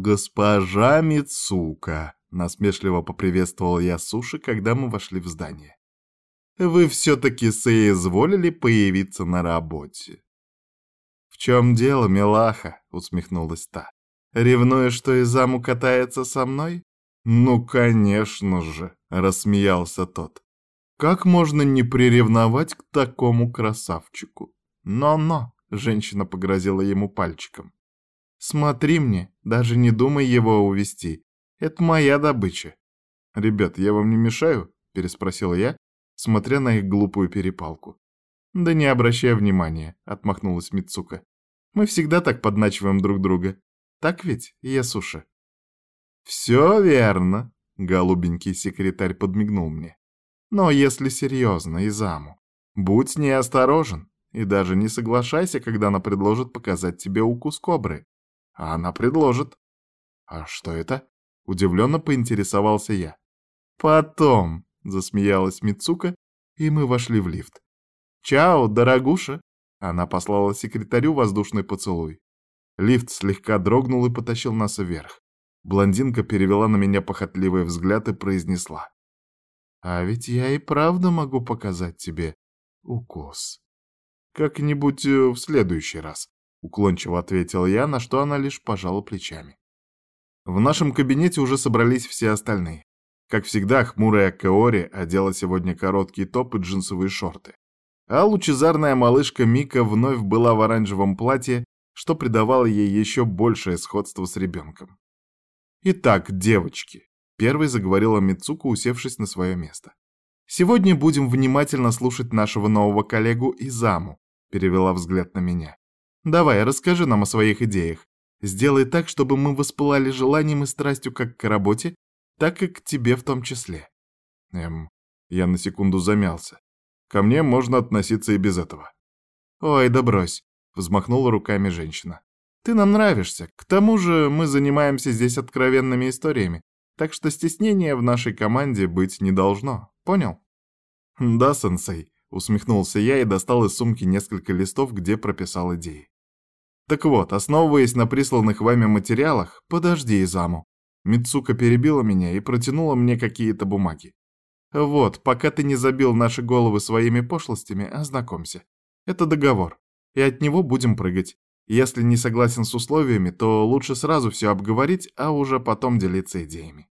госпожа Мицука!» — насмешливо поприветствовал я Суши, когда мы вошли в здание. «Вы все-таки соизволили появиться на работе». «В чем дело, милаха?» — усмехнулась та. «Ревнуешь, что Изаму катается со мной?» «Ну, конечно же!» — рассмеялся тот. «Как можно не приревновать к такому красавчику?» «Но-но!» — женщина погрозила ему пальчиком. «Смотри мне, даже не думай его увести. Это моя добыча». «Ребят, я вам не мешаю?» — переспросил я, смотря на их глупую перепалку. «Да не обращай внимания», — отмахнулась Мицука. «Мы всегда так подначиваем друг друга. Так ведь, Ясуша?» «Все верно», — голубенький секретарь подмигнул мне. «Но если серьезно, Изаму, будь неосторожен и даже не соглашайся, когда она предложит показать тебе укус кобры. А она предложит. А что это? Удивленно поинтересовался я. Потом, засмеялась Мицука, и мы вошли в лифт. Чао, дорогуша! Она послала секретарю воздушный поцелуй. Лифт слегка дрогнул и потащил нас вверх. Блондинка перевела на меня похотливый взгляд и произнесла. «А ведь я и правда могу показать тебе укус. Как-нибудь э, в следующий раз. Уклончиво ответил я, на что она лишь пожала плечами. В нашем кабинете уже собрались все остальные. Как всегда, хмурая Каори одела сегодня короткий топ и джинсовые шорты. А лучезарная малышка Мика вновь была в оранжевом платье, что придавало ей еще большее сходство с ребенком. «Итак, девочки», — первой заговорила Мицука, усевшись на свое место. «Сегодня будем внимательно слушать нашего нового коллегу Изаму», — перевела взгляд на меня. Давай, расскажи нам о своих идеях. Сделай так, чтобы мы воспылали желанием и страстью как к работе, так и к тебе в том числе. Эм, я на секунду замялся. Ко мне можно относиться и без этого. Ой, да брось, взмахнула руками женщина. Ты нам нравишься. К тому же мы занимаемся здесь откровенными историями, так что стеснения в нашей команде быть не должно. Понял? Да, сенсей, усмехнулся я и достал из сумки несколько листов, где прописал идеи. Так вот, основываясь на присланных вами материалах, подожди, Изаму. Мицука перебила меня и протянула мне какие-то бумаги. Вот, пока ты не забил наши головы своими пошлостями, ознакомься. Это договор, и от него будем прыгать. Если не согласен с условиями, то лучше сразу все обговорить, а уже потом делиться идеями.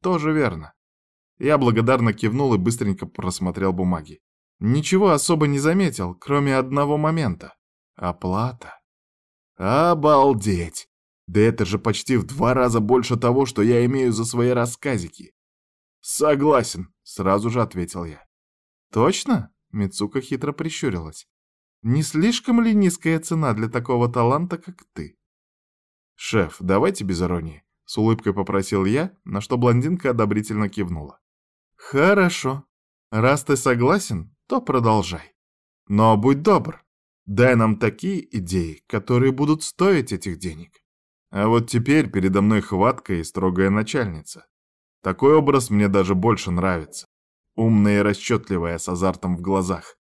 Тоже верно. Я благодарно кивнул и быстренько просмотрел бумаги. Ничего особо не заметил, кроме одного момента. Оплата. Обалдеть! Да это же почти в два раза больше того, что я имею за свои рассказики. Согласен, сразу же ответил я. Точно? Мицука хитро прищурилась. Не слишком ли низкая цена для такого таланта, как ты? Шеф, давайте без иронии. С улыбкой попросил я, на что блондинка одобрительно кивнула. Хорошо. Раз ты согласен, то продолжай. Но будь добр, Дай нам такие идеи, которые будут стоить этих денег. А вот теперь передо мной хваткая и строгая начальница. Такой образ мне даже больше нравится. Умная и расчетливая, с азартом в глазах.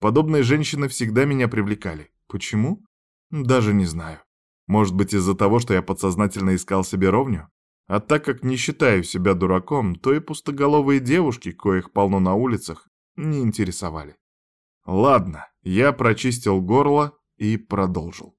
Подобные женщины всегда меня привлекали. Почему? Даже не знаю. Может быть, из-за того, что я подсознательно искал себе ровню? А так как не считаю себя дураком, то и пустоголовые девушки, коих полно на улицах, не интересовали. Ладно, я прочистил горло и продолжил.